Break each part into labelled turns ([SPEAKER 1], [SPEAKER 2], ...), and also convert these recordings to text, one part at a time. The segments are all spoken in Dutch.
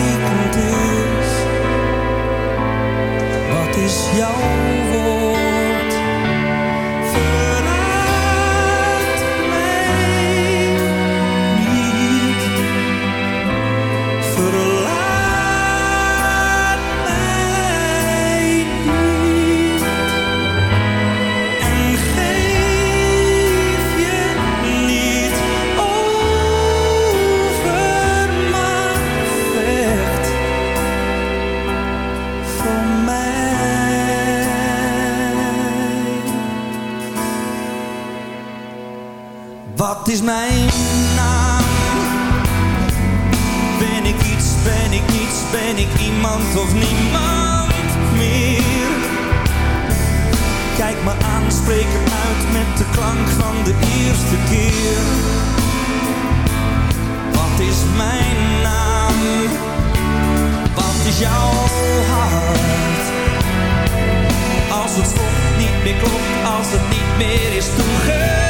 [SPEAKER 1] betekent is,
[SPEAKER 2] wat is jouw woord? of niemand meer. Kijk me aan, spreek uit met de klank van de eerste keer. Wat is mijn naam? Wat is jouw hart? Als het slot niet meer klopt, als het niet meer is toegegeven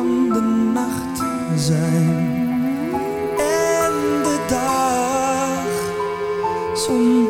[SPEAKER 2] van de nacht zijn. En de dag zonder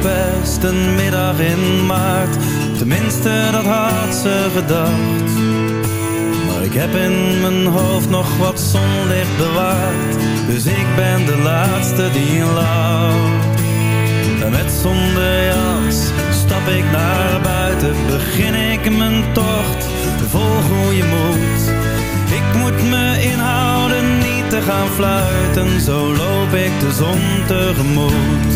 [SPEAKER 3] verpest een middag in maart. Tenminste, dat had ze gedacht. Maar ik heb in mijn hoofd nog wat zonlicht bewaard. Dus ik ben de laatste die lacht. En met zonder jas stap ik naar buiten. Begin ik mijn tocht, vol goede moed. Ik moet me inhouden, niet te gaan fluiten. Zo loop ik de zon tegemoet.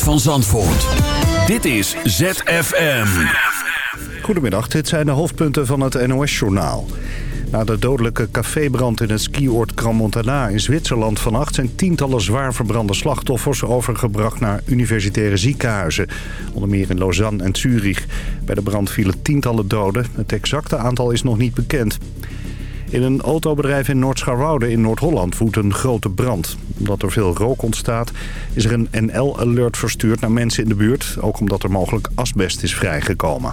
[SPEAKER 4] van Zandvoort. Dit is ZFM.
[SPEAKER 5] Goedemiddag, dit zijn de hoofdpunten van het NOS-journaal. Na de dodelijke cafébrand in het skioord Crans-Montana in Zwitserland vannacht... zijn tientallen zwaar verbrande slachtoffers overgebracht naar universitaire ziekenhuizen. Onder meer in Lausanne en Zurich. Bij de brand vielen tientallen doden. Het exacte aantal is nog niet bekend. In een autobedrijf in Noord-Scharwoude in Noord-Holland woedt een grote brand. Omdat er veel rook ontstaat is er een NL-alert verstuurd naar mensen in de buurt. Ook omdat er mogelijk asbest is vrijgekomen.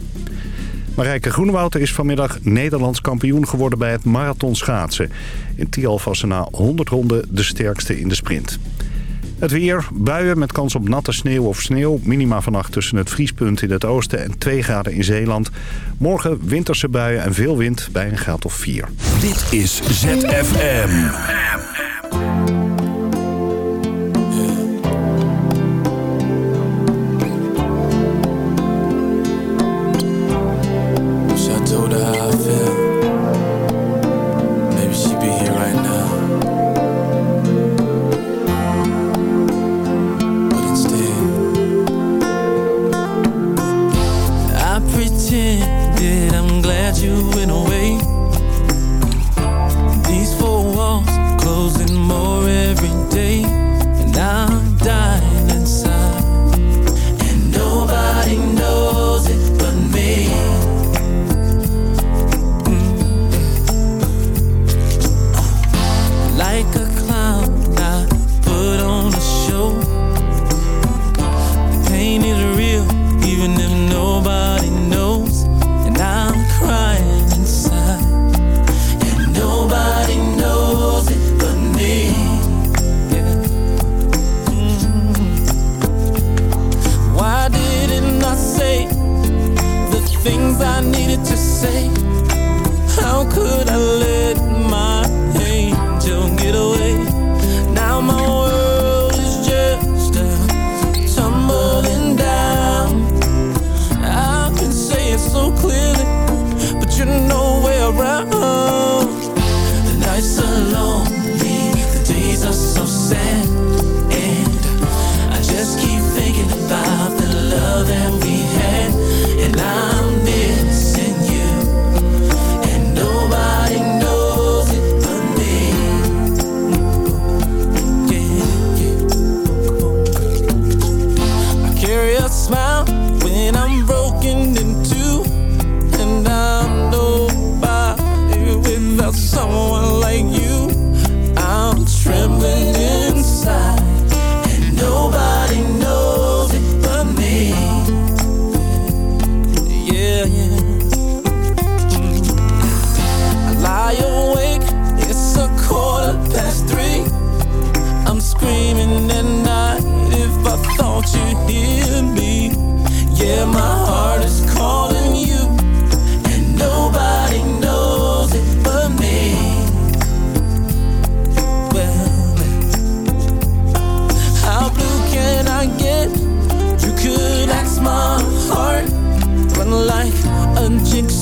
[SPEAKER 5] Marijke Groenewoud is vanmiddag Nederlands kampioen geworden bij het marathonschaatsen. In Tialf was ze na 100 ronden de sterkste in de sprint. Het weer, buien met kans op natte sneeuw of sneeuw. Minima vannacht tussen het vriespunt in het oosten en 2 graden in Zeeland. Morgen winterse buien en veel wind bij een graad of 4.
[SPEAKER 4] Dit is ZFM.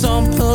[SPEAKER 6] some place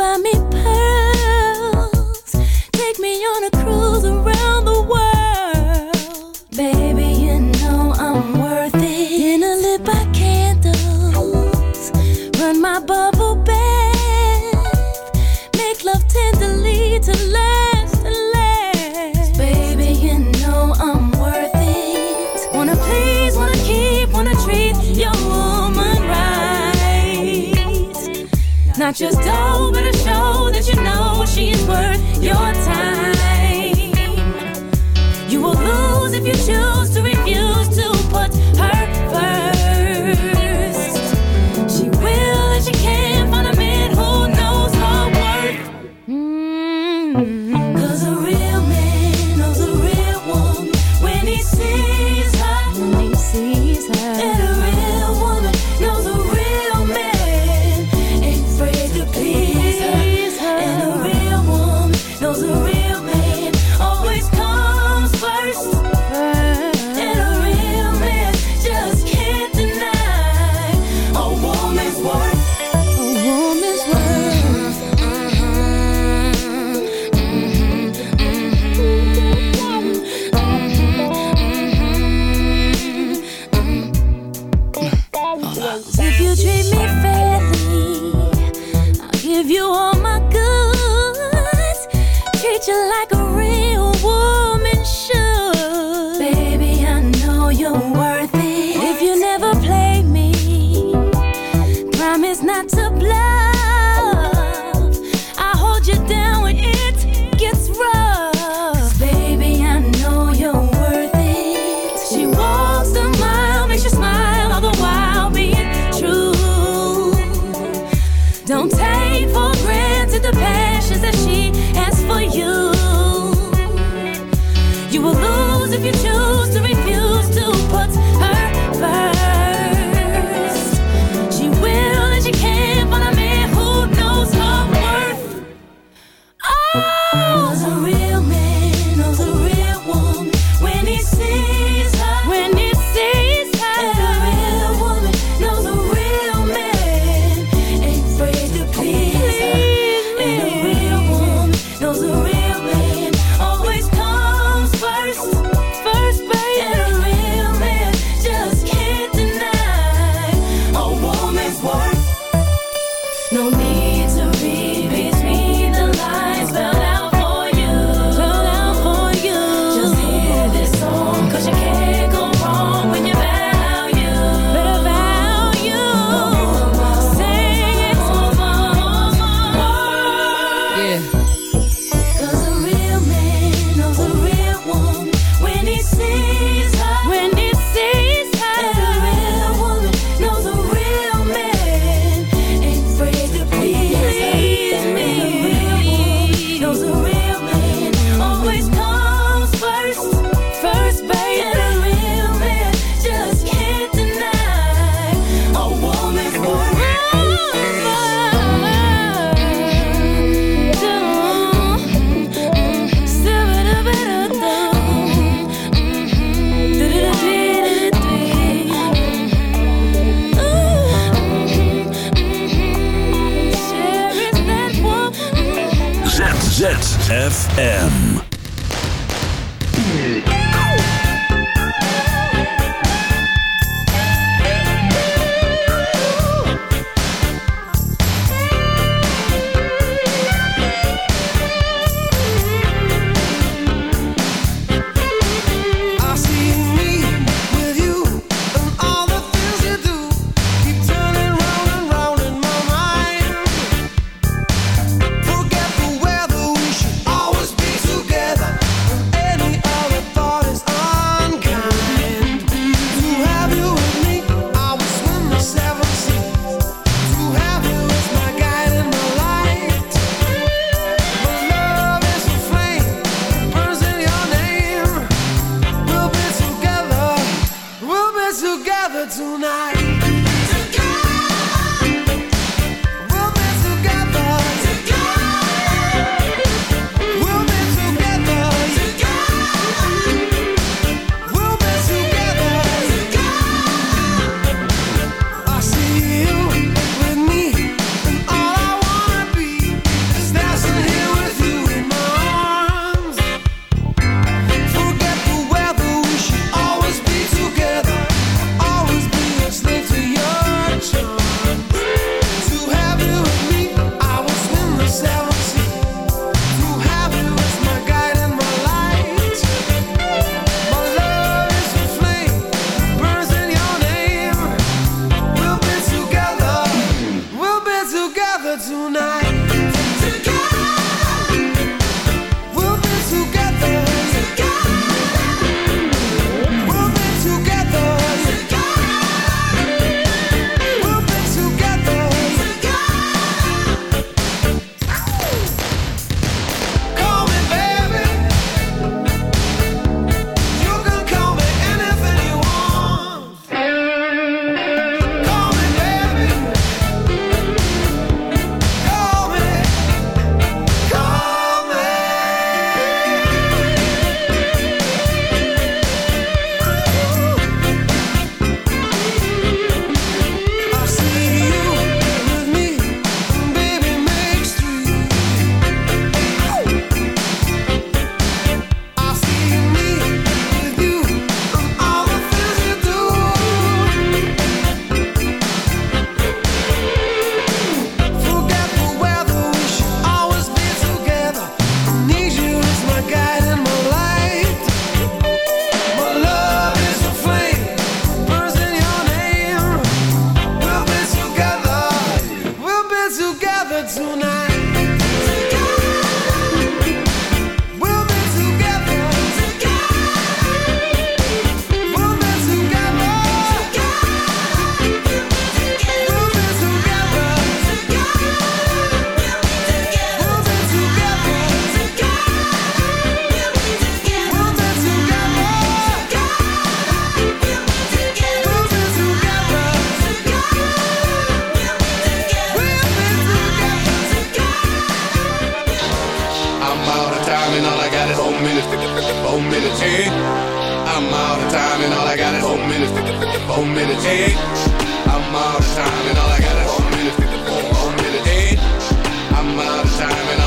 [SPEAKER 6] buy me pearls, take me on a cruise around.
[SPEAKER 4] ZFM.
[SPEAKER 7] Time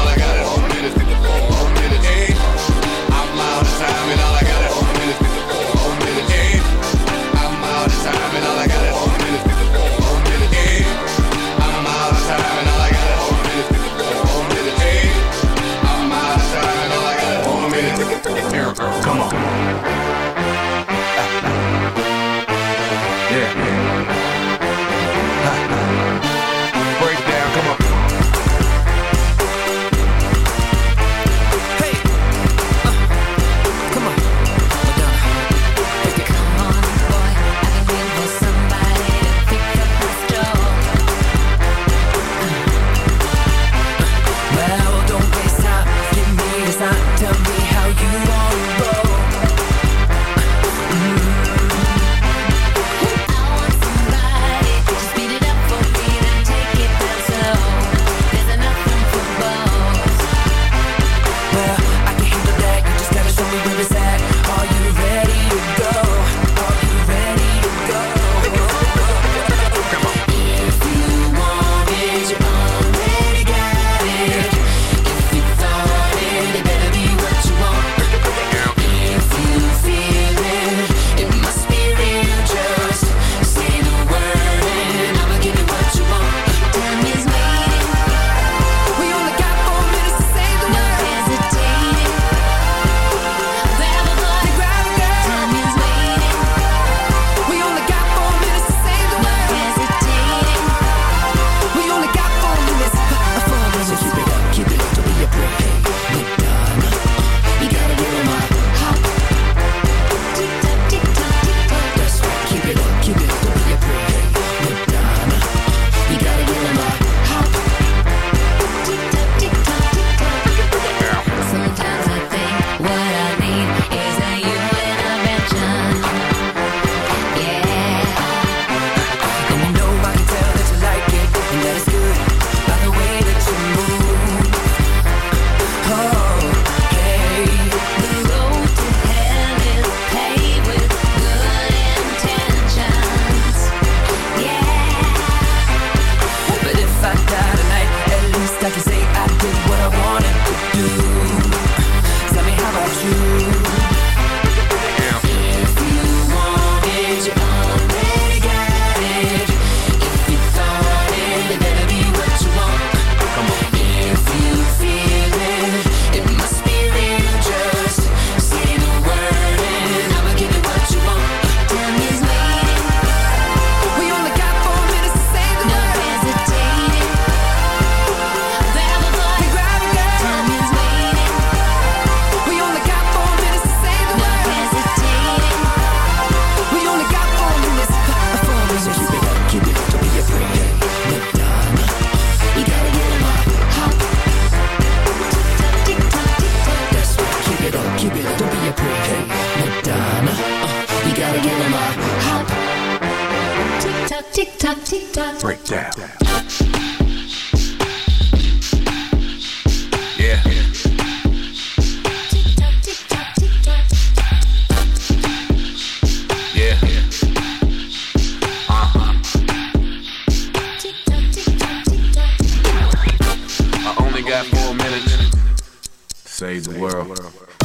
[SPEAKER 7] Save the world.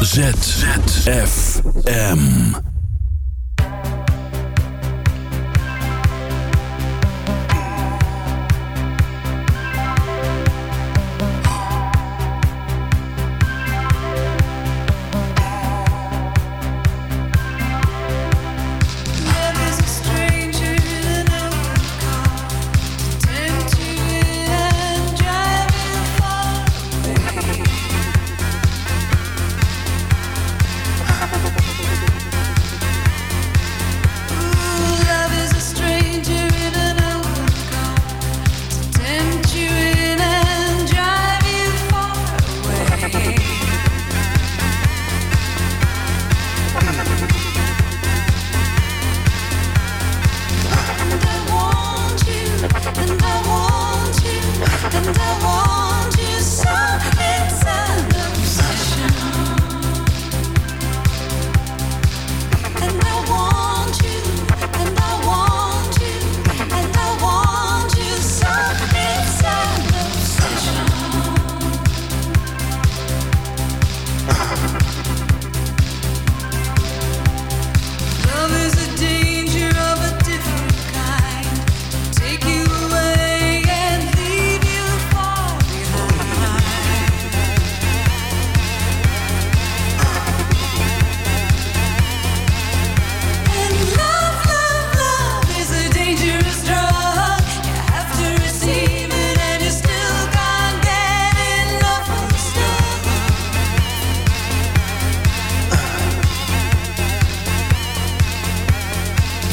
[SPEAKER 8] Z Z F M.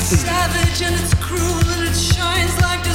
[SPEAKER 8] Savage and it's cruel and it shines like.